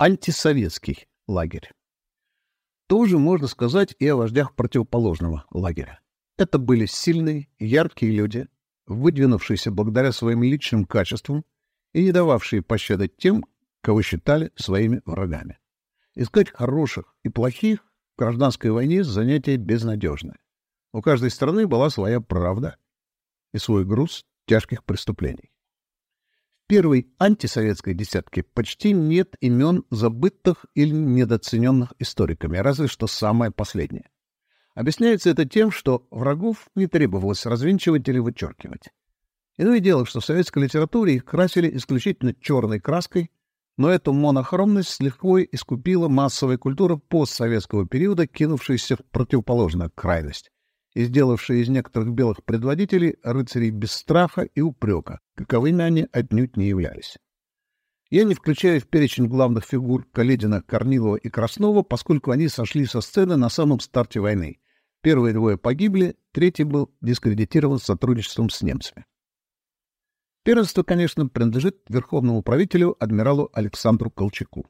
антисоветский лагерь. Тоже можно сказать и о вождях противоположного лагеря. Это были сильные, яркие люди, выдвинувшиеся благодаря своим личным качествам и не дававшие пощады тем, кого считали своими врагами. Искать хороших и плохих в гражданской войне занятие безнадежное. У каждой страны была своя правда и свой груз тяжких преступлений первой антисоветской десятке почти нет имен забытых или недооцененных историками, разве что самое последнее. Объясняется это тем, что врагов не требовалось развенчивать или вычеркивать. Иное дело, что в советской литературе их красили исключительно черной краской, но эту монохромность легко искупила массовая культура постсоветского периода, кинувшаяся в противоположную крайность и сделавшие из некоторых белых предводителей рыцарей без страха и упрека, каковыми они отнюдь не являлись. Я не включаю в перечень главных фигур Каледина, Корнилова и Краснова, поскольку они сошли со сцены на самом старте войны. Первые двое погибли, третий был дискредитирован сотрудничеством с немцами. Первенство, конечно, принадлежит верховному правителю адмиралу Александру Колчаку,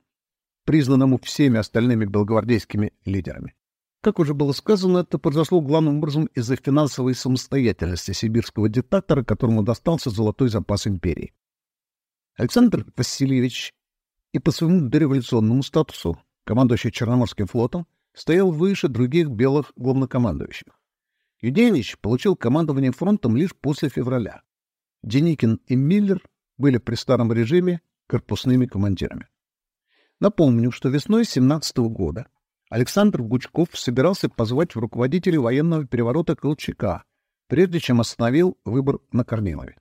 признанному всеми остальными белогвардейскими лидерами. Как уже было сказано, это произошло главным образом из-за финансовой самостоятельности сибирского диктатора, которому достался золотой запас империи. Александр Васильевич и по своему дореволюционному статусу, командующий Черноморским флотом, стоял выше других белых главнокомандующих. Юденич получил командование фронтом лишь после февраля. Деникин и Миллер были при старом режиме корпусными командирами. Напомню, что весной 17 года Александр Гучков собирался позвать в руководителя военного переворота Колчака, прежде чем остановил выбор на Корнилове.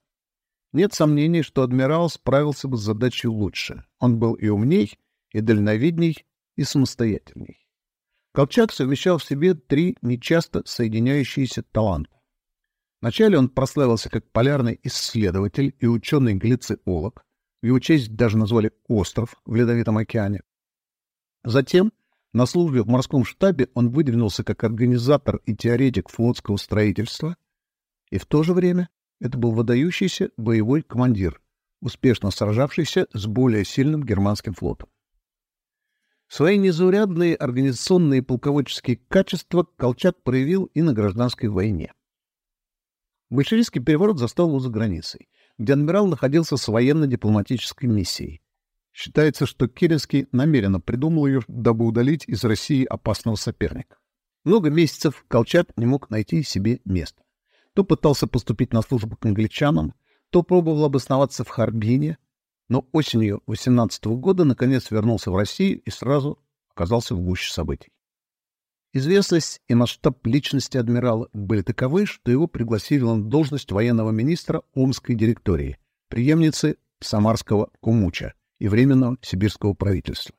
Нет сомнений, что адмирал справился бы с задачей лучше. Он был и умней, и дальновидней, и самостоятельней. Колчак совмещал в себе три нечасто соединяющиеся таланта. Вначале он прославился как полярный исследователь и ученый-глициолог. В его честь даже назвали остров в Ледовитом океане. Затем на службе в морском штабе он выдвинулся как организатор и теоретик флотского строительства, и в то же время это был выдающийся боевой командир, успешно сражавшийся с более сильным германским флотом. Свои незаурядные организационные и полководческие качества Колчак проявил и на гражданской войне. Большевистский переворот застал его за границей, где адмирал находился с военно-дипломатической миссией. Считается, что Керенский намеренно придумал ее, дабы удалить из России опасного соперника. Много месяцев Колчак не мог найти себе места. То пытался поступить на службу к англичанам, то пробовал обосноваться в Харбине, но осенью 18 года наконец вернулся в Россию и сразу оказался в гуще событий. Известность и масштаб личности адмирала были таковы, что его пригласили на должность военного министра Омской директории, преемницы Самарского Кумуча, и Временного сибирского правительства.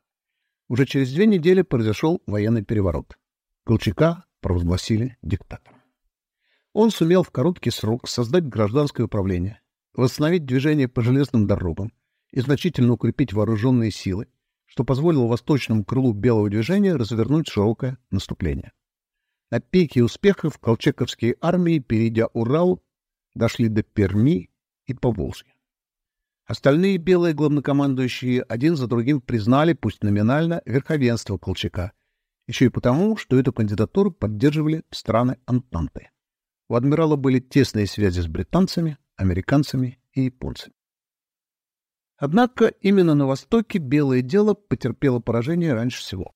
Уже через две недели произошел военный переворот. Колчака провозгласили диктатором. Он сумел в короткий срок создать гражданское управление, восстановить движение по железным дорогам и значительно укрепить вооруженные силы, что позволило восточному крылу белого движения развернуть широкое наступление. На пике успехов колчаковские армии, перейдя Урал, дошли до Перми и Поволжья. Остальные белые главнокомандующие один за другим признали, пусть номинально, верховенство Колчака, еще и потому, что эту кандидатуру поддерживали страны Антанты. У адмирала были тесные связи с британцами, американцами и японцами. Однако именно на Востоке белое дело потерпело поражение раньше всего.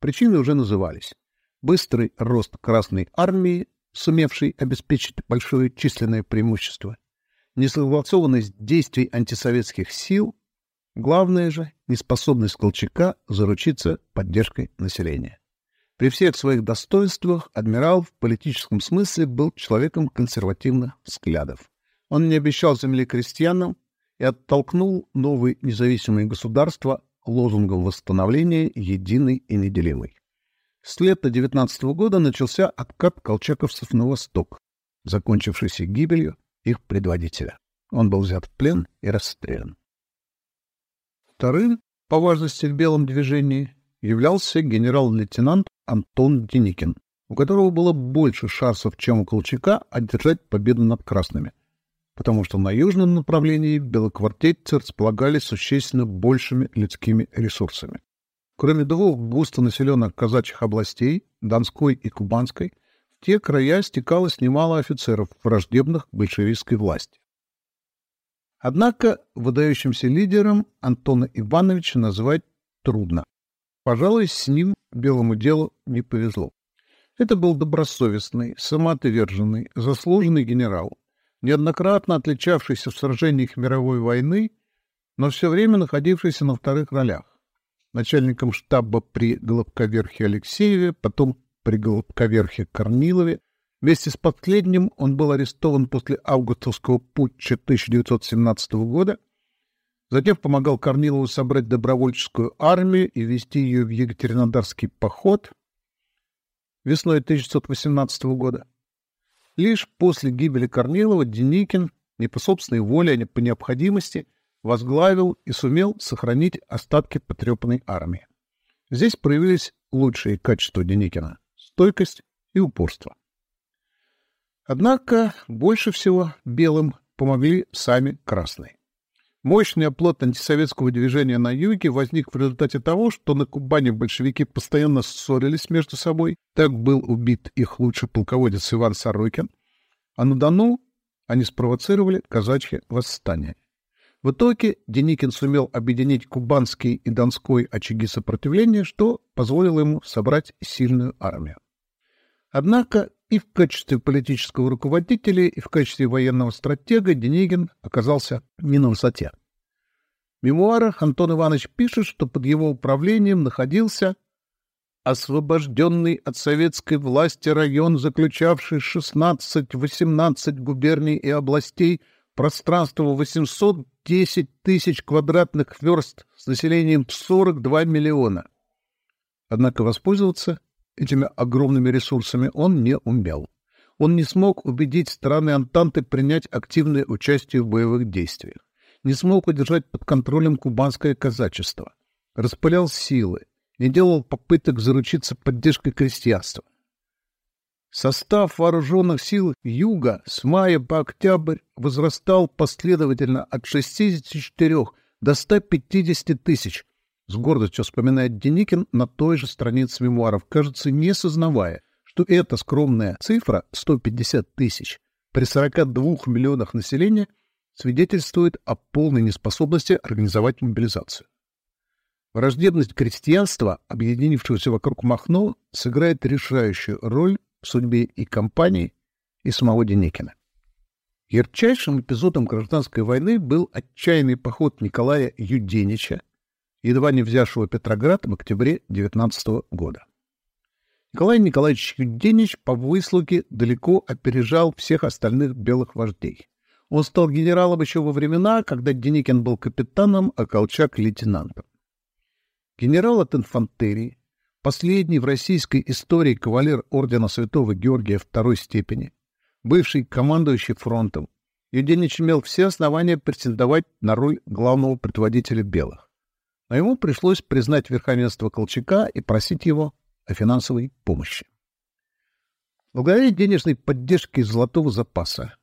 Причины уже назывались. Быстрый рост Красной Армии, сумевшей обеспечить большое численное преимущество, несогласованность действий антисоветских сил, главное же — неспособность Колчака заручиться поддержкой населения. При всех своих достоинствах адмирал в политическом смысле был человеком консервативных взглядов. Он не обещал земли крестьянам и оттолкнул новые независимые государства лозунгом восстановления единой и неделимой. С лета 19 года начался откат колчаковцев на восток, закончившийся гибелью их предводителя. Он был взят в плен и расстрелян. Вторым по важности в белом движении являлся генерал-лейтенант Антон Деникин, у которого было больше шансов, чем у Колчака, одержать победу над красными, потому что на южном направлении белоквартейцы располагали существенно большими людскими ресурсами. Кроме двух густонаселенных казачьих областей, Донской и Кубанской, те края стекалось немало офицеров, враждебных большевистской власти. Однако выдающимся лидером Антона Ивановича назвать трудно. Пожалуй, с ним белому делу не повезло. Это был добросовестный, самоотверженный, заслуженный генерал, неоднократно отличавшийся в сражениях мировой войны, но все время находившийся на вторых ролях. Начальником штаба при Голубковерхе Алексееве, потом при Голубковерхе Корнилове. Вместе с последним он был арестован после августовского путча 1917 года, затем помогал Корнилову собрать добровольческую армию и вести ее в Екатеринодарский поход весной 1918 года. Лишь после гибели Корнилова Деникин, не по собственной воле, а не по необходимости, возглавил и сумел сохранить остатки потрепанной армии. Здесь проявились лучшие качества Деникина — стойкость и упорство. Однако больше всего белым помогли сами красные. Мощный оплот антисоветского движения на юге возник в результате того, что на Кубани большевики постоянно ссорились между собой. Так был убит их лучший полководец Иван Сорокин. А на Дону они спровоцировали казачье восстание. В итоге Деникин сумел объединить кубанский и донской очаги сопротивления, что позволило ему собрать сильную армию. Однако и в качестве политического руководителя, и в качестве военного стратега Денигин оказался не на высоте. В мемуарах Антон Иванович пишет, что под его управлением находился освобожденный от советской власти район, заключавший 16-18 губерний и областей, пространство 810 тысяч квадратных верст с населением 42 миллиона. Однако воспользоваться этими огромными ресурсами он не умел. Он не смог убедить страны Антанты принять активное участие в боевых действиях, не смог удержать под контролем кубанское казачество, распылял силы, не делал попыток заручиться поддержкой крестьянства. Состав вооруженных сил Юга с мая по октябрь возрастал последовательно от 64 до 150 тысяч, с гордостью вспоминает Деникин на той же странице мемуаров, кажется, не сознавая, что эта скромная цифра 150 тысяч при 42 миллионах населения свидетельствует о полной неспособности организовать мобилизацию. Враждебность крестьянства, объединившегося вокруг Махно, сыграет решающую роль в судьбе и компании, и самого Деникина. Ярчайшим эпизодом гражданской войны был отчаянный поход Николая Юденича едва не взявшего Петроград в октябре 19 года. Николай Николаевич Юденич по выслуге далеко опережал всех остальных белых вождей. Он стал генералом еще во времена, когда Деникин был капитаном, а Колчак — лейтенантом. Генерал от инфантерии, последний в российской истории кавалер ордена Святого Георгия второй степени, бывший командующий фронтом, Юденич имел все основания претендовать на роль главного предводителя белых но ему пришлось признать верховенство Колчака и просить его о финансовой помощи. Благодаря денежной поддержке из золотого запаса,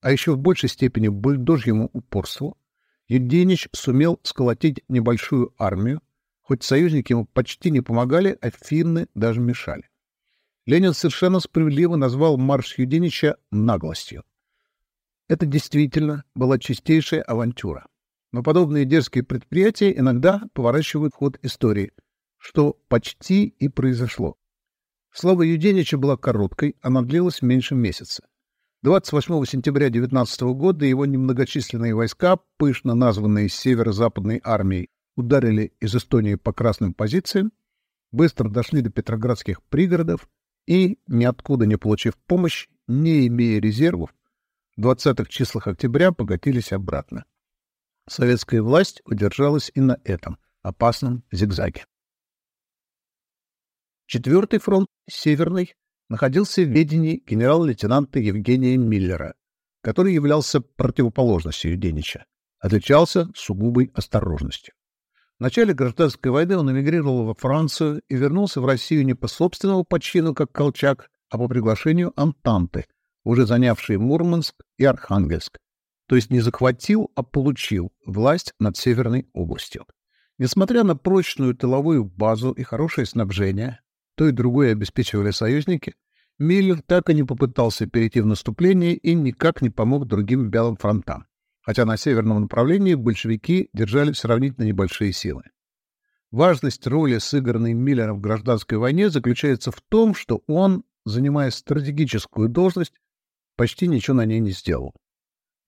а еще в большей степени бульдожьему упорству, Евгеньевич сумел сколотить небольшую армию, хоть союзники ему почти не помогали, а финны даже мешали. Ленин совершенно справедливо назвал марш Юденича наглостью. Это действительно была чистейшая авантюра. Но подобные дерзкие предприятия иногда поворачивают ход истории, что почти и произошло. Слава Юденича была короткой, она длилась меньше месяца. 28 сентября 19 года его немногочисленные войска, пышно названные Северо-Западной армией, ударили из Эстонии по красным позициям, быстро дошли до петроградских пригородов и, ниоткуда не получив помощь, не имея резервов, в 20-х числах октября покатились обратно. Советская власть удержалась и на этом опасном зигзаге. Четвертый фронт, Северный, находился в ведении генерал-лейтенанта Евгения Миллера, который являлся противоположностью Юденича, отличался сугубой осторожностью. В начале гражданской войны он эмигрировал во Францию и вернулся в Россию не по собственному почину, как Колчак, а по приглашению Антанты, уже занявшей Мурманск и Архангельск, то есть не захватил, а получил власть над Северной областью. Несмотря на прочную тыловую базу и хорошее снабжение, то и другое обеспечивали союзники, Миллер так и не попытался перейти в наступление и никак не помог другим белым фронтам, хотя на северном направлении большевики держали сравнительно небольшие силы. Важность роли, сыгранной Миллером в гражданской войне, заключается в том, что он, занимая стратегическую должность, почти ничего на ней не сделал.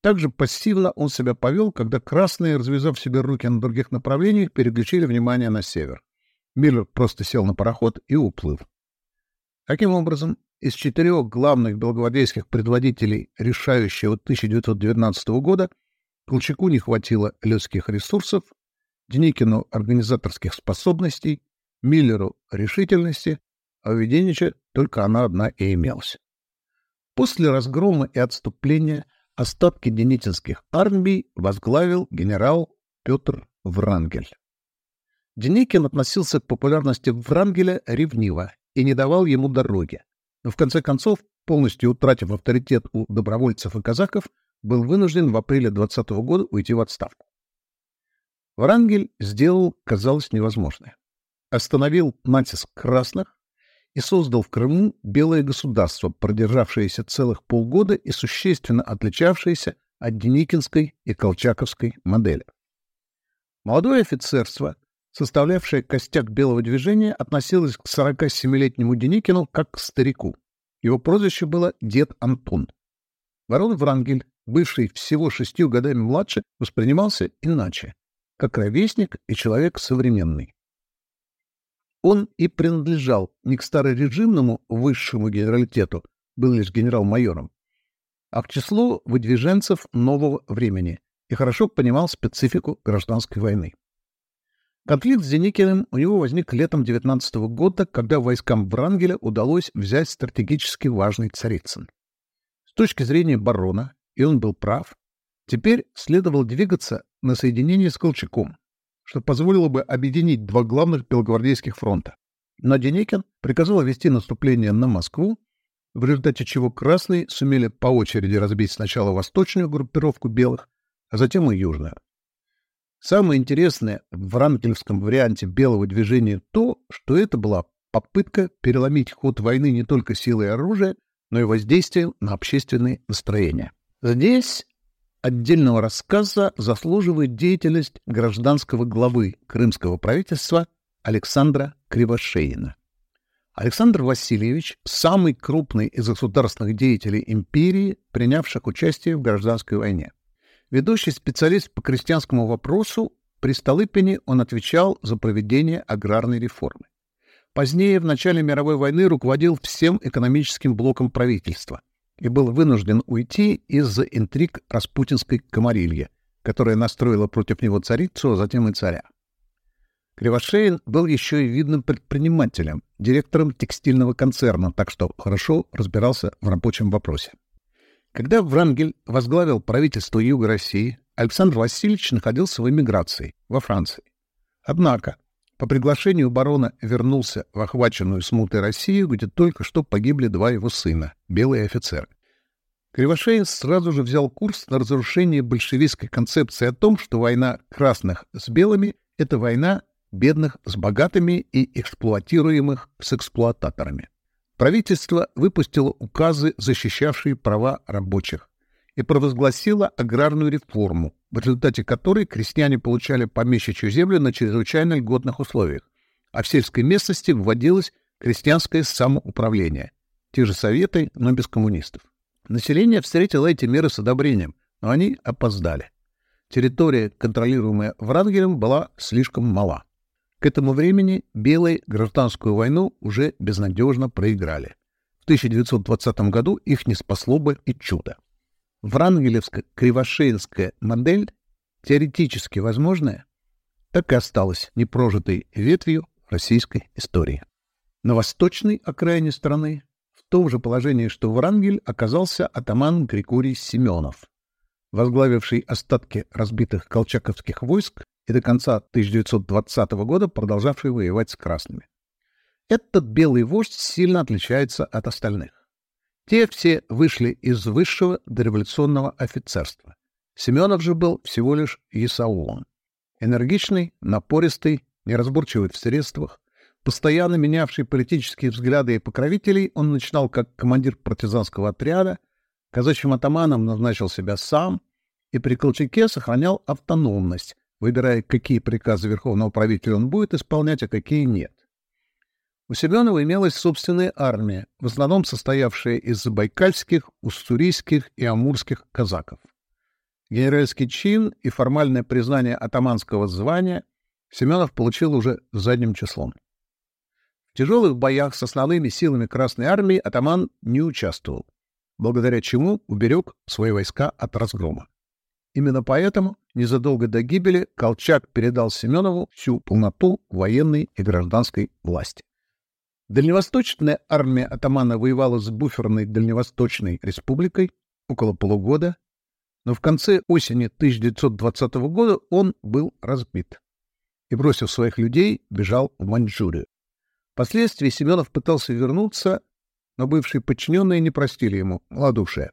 Также пассивно он себя повел, когда красные, развязав себе руки на других направлениях, переключили внимание на север. Миллер просто сел на пароход и уплыл. Таким образом, из четырех главных белогвардейских предводителей решающего 1919 года Колчаку не хватило людских ресурсов, Деникину — организаторских способностей, Миллеру — решительности, а у Веденича только она одна и имелась. После разгрома и отступления остатки деникинских армий возглавил генерал Петр Врангель. Деникин относился к популярности Врангеля ревниво и не давал ему дороги, но в конце концов, полностью утратив авторитет у добровольцев и казаков, был вынужден в апреле 20 -го года уйти в отставку. Врангель сделал, казалось, невозможное. Остановил натиск красных и создал в Крыму белое государство, продержавшееся целых полгода и существенно отличавшееся от Деникинской и Колчаковской модели. Молодое офицерство, составлявшее костяк белого движения, относилось к 47-летнему Деникину как к старику. Его прозвище было Дед Антон. Ворон Врангель, бывший всего шестью годами младше, воспринимался иначе, как ровесник и человек современный. Он и принадлежал не к старорежимному высшему генералитету, был лишь генерал-майором, а к числу выдвиженцев нового времени и хорошо понимал специфику гражданской войны. Конфликт с Деникиным у него возник летом 19 года, когда войскам Врангеля удалось взять стратегически важный Царицын. С точки зрения барона, и он был прав, теперь следовало двигаться на соединение с Колчаком, что позволило бы объединить два главных белогвардейских фронта. Но Деникин приказал вести наступление на Москву, в результате чего красные сумели по очереди разбить сначала восточную группировку белых, а затем и южную. Самое интересное в врангельском варианте белого движения то, что это была попытка переломить ход войны не только силой оружия, но и воздействием на общественные настроения. Здесь Отдельного рассказа заслуживает деятельность гражданского главы крымского правительства Александра Кривошеина. Александр Васильевич – самый крупный из государственных деятелей империи, принявших участие в гражданской войне. Ведущий специалист по крестьянскому вопросу, при Столыпине он отвечал за проведение аграрной реформы. Позднее, в начале мировой войны, руководил всем экономическим блоком правительства – и был вынужден уйти из-за интриг распутинской комарильи, которая настроила против него царицу, а затем и царя. Кривошеин был еще и видным предпринимателем, директором текстильного концерна, так что хорошо разбирался в рабочем вопросе. Когда Врангель возглавил правительство Юга России, Александр Васильевич находился в эмиграции во Франции. Однако по приглашению барона вернулся в охваченную смутой Россию, где только что погибли два его сына, белые офицеры. Кривошеин сразу же взял курс на разрушение большевистской концепции о том, что война красных с белыми — это война бедных с богатыми и эксплуатируемых с эксплуататорами. Правительство выпустило указы, защищавшие права рабочих, и провозгласило аграрную реформу, в результате которой крестьяне получали помещичью землю на чрезвычайно льготных условиях, а в сельской местности вводилось крестьянское самоуправление. Те же советы, но без коммунистов. Население встретило эти меры с одобрением, но они опоздали. Территория, контролируемая Врангелем, была слишком мала. К этому времени белые гражданскую войну уже безнадежно проиграли. В 1920 году их не спасло бы и чудо. Врангелевско-кривошеинская модель, теоретически возможная, так и осталась непрожитой ветвью российской истории. На восточной окраине страны, в том же положении, что Врангель, оказался атаман Григорий Семенов, возглавивший остатки разбитых колчаковских войск и до конца 1920 года продолжавший воевать с красными. Этот белый вождь сильно отличается от остальных. Те все вышли из высшего дореволюционного офицерства. Семенов же был всего лишь Исаулом. Энергичный, напористый, неразборчивый в средствах, постоянно менявший политические взгляды и покровителей, он начинал как командир партизанского отряда, казачьим атаманом назначил себя сам и при Колчаке сохранял автономность, выбирая, какие приказы верховного правителя он будет исполнять, а какие нет. У Семенова имелась собственная армия, в основном состоявшая из забайкальских, уссурийских и амурских казаков. Генеральский чин и формальное признание атаманского звания Семенов получил уже задним числом. В тяжелых боях с основными силами Красной Армии атаман не участвовал, благодаря чему уберег свои войска от разгрома. Именно поэтому незадолго до гибели Колчак передал Семенову всю полноту военной и гражданской власти. Дальневосточная армия атамана воевала с буферной Дальневосточной республикой около полугода, но в конце осени 1920 года он был разбит и, бросив своих людей, бежал в Маньчжурию. Впоследствии Семенов пытался вернуться, но бывшие подчиненные не простили ему малодушие.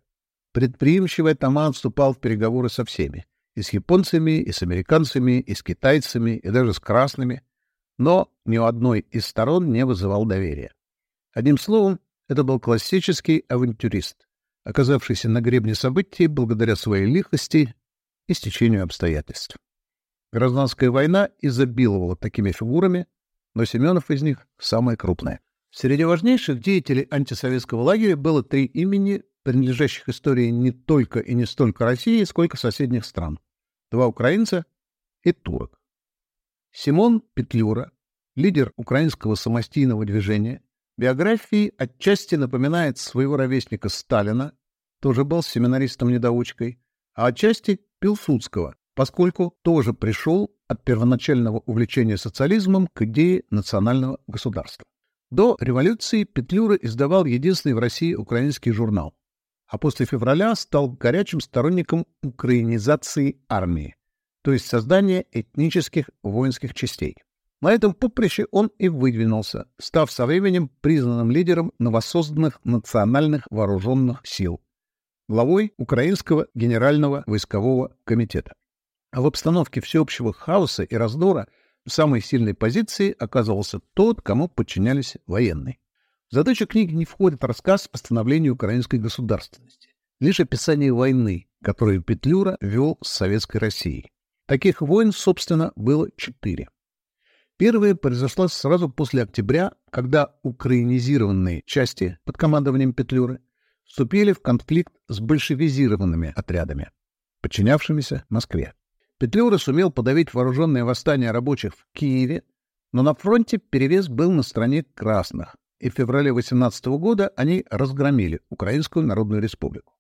Предприимчивый атаман вступал в переговоры со всеми. И с японцами, и с американцами, и с китайцами, и даже с красными. Но ни у одной из сторон не вызывал доверия. Одним словом, это был классический авантюрист, оказавшийся на гребне событий благодаря своей лихости и стечению обстоятельств. Гражданская война изобиловала такими фигурами, но Семенов из них самое крупное. Среди важнейших деятелей антисоветского лагеря было три имени, принадлежащих истории не только и не столько России, сколько соседних стран. Два украинца и турок. Симон Петлюра, лидер украинского самостийного движения, биографии отчасти напоминает своего ровесника Сталина, тоже был семинаристом-недоучкой, а отчасти Пилсудского, поскольку тоже пришел от первоначального увлечения социализмом к идее национального государства. До революции Петлюра издавал единственный в России украинский журнал а после февраля стал горячим сторонником украинизации армии, то есть создания этнических воинских частей. На этом поприще он и выдвинулся, став со временем признанным лидером новосозданных национальных вооруженных сил, главой Украинского генерального войскового комитета. А в обстановке всеобщего хаоса и раздора самой сильной позиции оказывался тот, кому подчинялись военные. В задачу книги не входит рассказ о становлении украинской государственности, лишь описание войны, которую Петлюра вел с Советской Россией. Таких войн, собственно, было четыре. Первая произошла сразу после октября, когда украинизированные части под командованием Петлюры вступили в конфликт с большевизированными отрядами, подчинявшимися Москве. Петлюра сумел подавить вооруженное восстание рабочих в Киеве, но на фронте перевес был на стороне красных, и в феврале 18 года они разгромили Украинскую Народную Республику.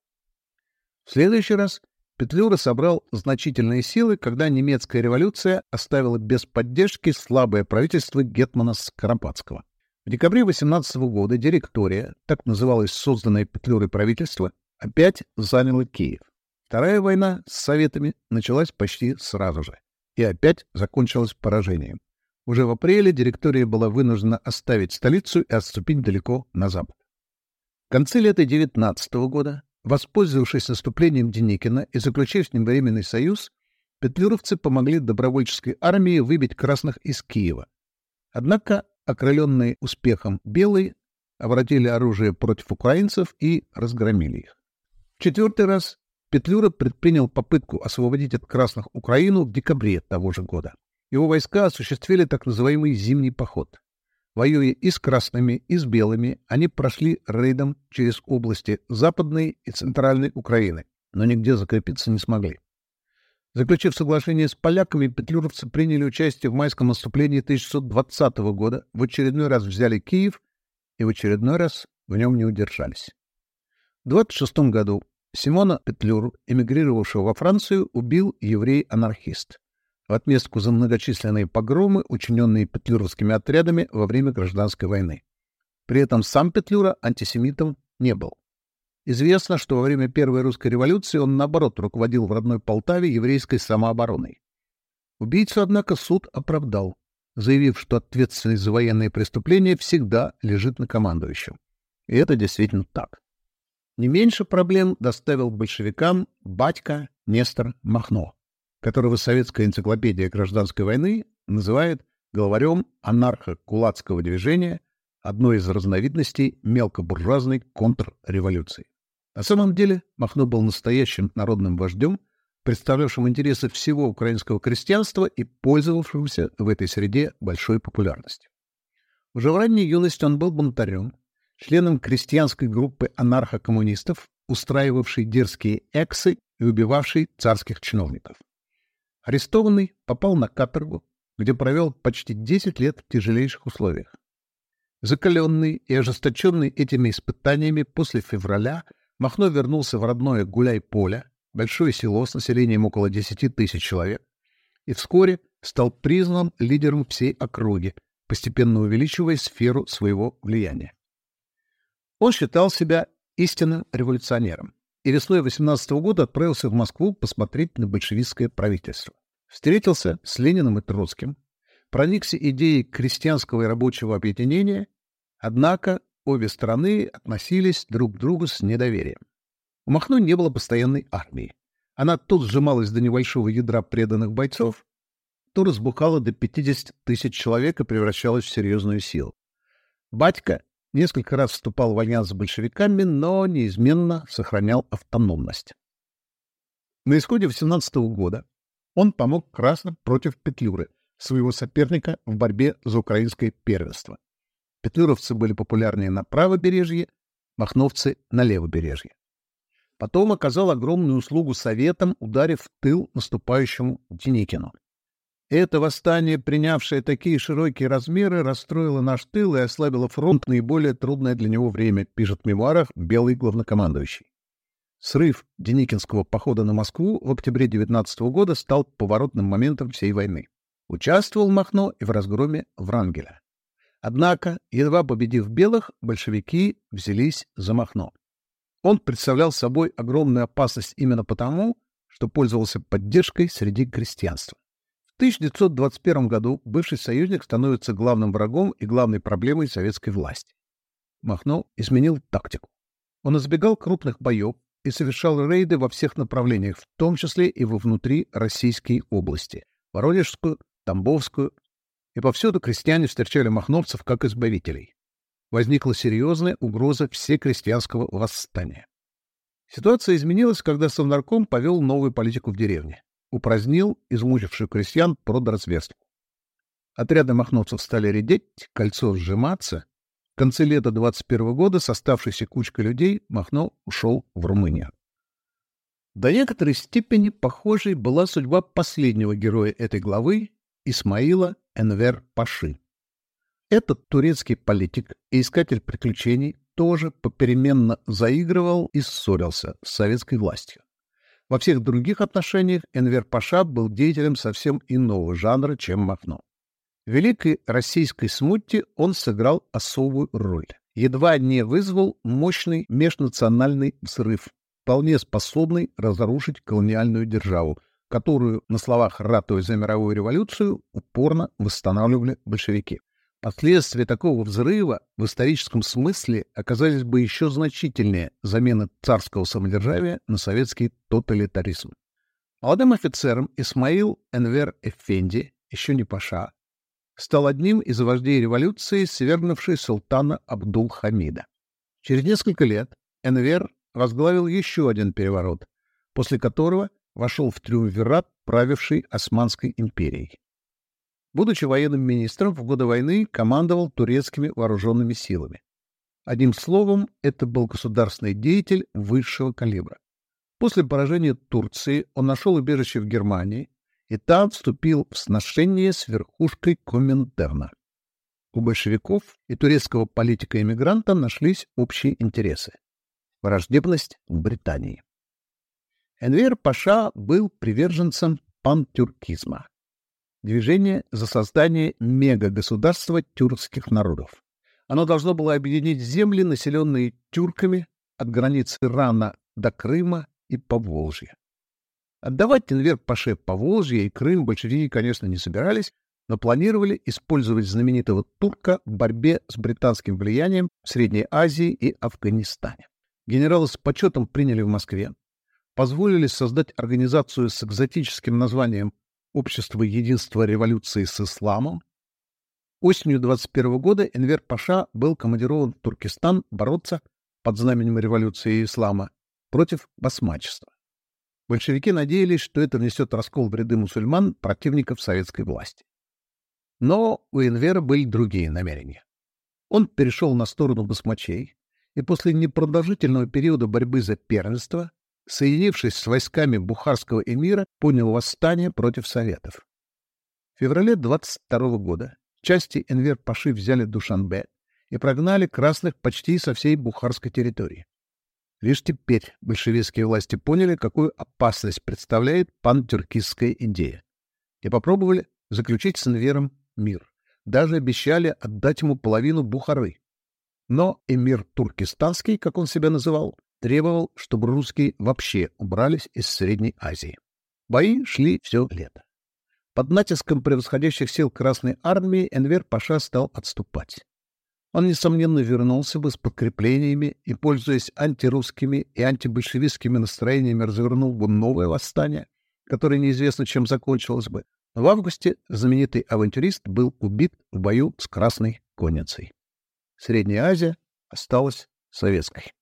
В следующий раз Петлюра собрал значительные силы, когда немецкая революция оставила без поддержки слабое правительство Гетмана Скоропадского. В декабре 18 года директория, так называлось созданное Петлюрой правительство, опять заняла Киев. Вторая война с Советами началась почти сразу же и опять закончилась поражением. Уже в апреле директория была вынуждена оставить столицу и отступить далеко на запад. В конце лета 19 года, воспользовавшись наступлением Деникина и заключив с ним временный союз, петлюровцы помогли добровольческой армии выбить красных из Киева. Однако, окрыленные успехом белые, обратили оружие против украинцев и разгромили их. В четвертый раз Петлюра предпринял попытку освободить от красных Украину в декабре того же года его войска осуществили так называемый зимний поход. Воюя и с красными, и с белыми, они прошли рейдом через области Западной и Центральной Украины, но нигде закрепиться не смогли. Заключив соглашение с поляками, петлюровцы приняли участие в майском наступлении 1620 года, в очередной раз взяли Киев и в очередной раз в нем не удержались. В 26 году Симона Петлюру, эмигрировавшего во Францию, убил еврей-анархист в отместку за многочисленные погромы, учиненные петлюровскими отрядами во время гражданской войны. При этом сам Петлюра антисемитом не был. Известно, что во время Первой русской революции он, наоборот, руководил в родной Полтаве еврейской самообороной. Убийцу, однако, суд оправдал, заявив, что ответственность за военные преступления всегда лежит на командующем. И это действительно так. Не меньше проблем доставил большевикам батька Нестор Махно которого советская энциклопедия гражданской войны называет главарем анархо-кулацкого движения, одной из разновидностей мелкобуржуазной контрреволюции. На самом деле Махно был настоящим народным вождем, представлявшим интересы всего украинского крестьянства и пользовавшимся в этой среде большой популярностью. Уже в ранней юности он был бунтарем, членом крестьянской группы анархо-коммунистов, устраивавшей дерзкие эксы и убивавшей царских чиновников. Арестованный попал на каторгу, где провел почти 10 лет в тяжелейших условиях. Закаленный и ожесточенный этими испытаниями после февраля Махно вернулся в родное Гуляй-Поле, большое село с населением около 10 тысяч человек, и вскоре стал признан лидером всей округи, постепенно увеличивая сферу своего влияния. Он считал себя истинным революционером и весной 18 года отправился в Москву посмотреть на большевистское правительство. Встретился с Лениным и Троцким, проникся идеей крестьянского и рабочего объединения, однако обе стороны относились друг к другу с недоверием. У Махно не было постоянной армии. Она то сжималась до небольшого ядра преданных бойцов, то разбухала до 50 тысяч человек и превращалась в серьезную силу. Батька несколько раз вступал в альянс с большевиками, но неизменно сохранял автономность. На исходе 18 года он помог красным против Петлюры, своего соперника в борьбе за украинское первенство. Петлюровцы были популярнее на правобережье, махновцы — на левобережье. Потом оказал огромную услугу советам, ударив в тыл наступающему Деникину. Это восстание, принявшее такие широкие размеры, расстроило наш тыл и ослабило фронт наиболее трудное для него время, пишет в мемуарах белый главнокомандующий. Срыв Деникинского похода на Москву в октябре 19 года стал поворотным моментом всей войны. Участвовал Махно и в разгроме Врангеля. Однако, едва победив белых, большевики взялись за Махно. Он представлял собой огромную опасность именно потому, что пользовался поддержкой среди крестьянства. В 1921 году бывший союзник становится главным врагом и главной проблемой советской власти. Махно изменил тактику. Он избегал крупных боев и совершал рейды во всех направлениях, в том числе и во внутри российской области – Воронежскую, Тамбовскую. И повсюду крестьяне встречали махновцев как избавителей возникла серьезная угроза всекрестьянского восстания. Ситуация изменилась, когда Совнарком повел новую политику в деревне. Упразднил измучившую крестьян продразведку. Отряды махновцев стали редеть, кольцо сжиматься. В конце лета 21 года с оставшейся кучкой людей Махно ушел в Румынию. До некоторой степени похожей была судьба последнего героя этой главы Исмаила Энвер Паши. Этот турецкий политик и искатель приключений тоже попеременно заигрывал и ссорился с советской властью. Во всех других отношениях Энвер Паша был деятелем совсем иного жанра, чем Махно. В Великой российской смуте он сыграл особую роль. Едва не вызвал мощный межнациональный взрыв, вполне способный разрушить колониальную державу, которую, на словах ратуя за мировую революцию, упорно восстанавливали большевики. Последствия такого взрыва в историческом смысле оказались бы еще значительнее замены царского самодержавия на советский тоталитаризм. Молодым офицером Исмаил Энвер Эфенди, еще не паша, стал одним из вождей революции, свергнувшей султана Абдул-Хамида. Через несколько лет Энвер возглавил еще один переворот, после которого вошел в триумвират, правивший Османской империей. Будучи военным министром, в годы войны командовал турецкими вооруженными силами. Одним словом, это был государственный деятель высшего калибра. После поражения Турции он нашел убежище в Германии и там вступил в сношение с верхушкой Коминтерна. У большевиков и турецкого политика-иммигранта нашлись общие интересы. Враждебность в Британии. Энвер Паша был приверженцем пантюркизма движение за создание мегагосударства тюркских народов. Оно должно было объединить земли, населенные тюрками от границ Ирана до Крыма и Поволжья. Отдавать Тенвер Паше Поволжье и Крым большевики, конечно, не собирались, но планировали использовать знаменитого турка в борьбе с британским влиянием в Средней Азии и Афганистане. Генералы с почетом приняли в Москве, позволили создать организацию с экзотическим названием «Общество единства революции с исламом». Осенью 21 года Энвер Паша был командирован в Туркестан бороться под знаменем революции ислама против басмачества. Большевики надеялись, что это несет раскол в ряды мусульман, противников советской власти. Но у Энвера были другие намерения. Он перешел на сторону басмачей, и после непродолжительного периода борьбы за первенство, соединившись с войсками бухарского эмира, понял восстание против Советов. В феврале 22 года части Энвер-Паши взяли Душанбе и прогнали красных почти со всей бухарской территории. Лишь теперь большевистские власти поняли, какую опасность представляет пантюркистская идея, и попробовали заключить с Энвером мир. Даже обещали отдать ему половину Бухары. Но эмир туркестанский, как он себя называл, требовал, чтобы русские вообще убрались из Средней Азии. Бои шли все лето. Под натиском превосходящих сил Красной Армии Энвер Паша стал отступать. Он, несомненно, вернулся бы с подкреплениями и, пользуясь антирусскими и антибольшевистскими настроениями, развернул бы новое восстание, которое неизвестно чем закончилось бы. В августе знаменитый авантюрист был убит в бою с Красной Конницей. Средняя Азия осталась советской.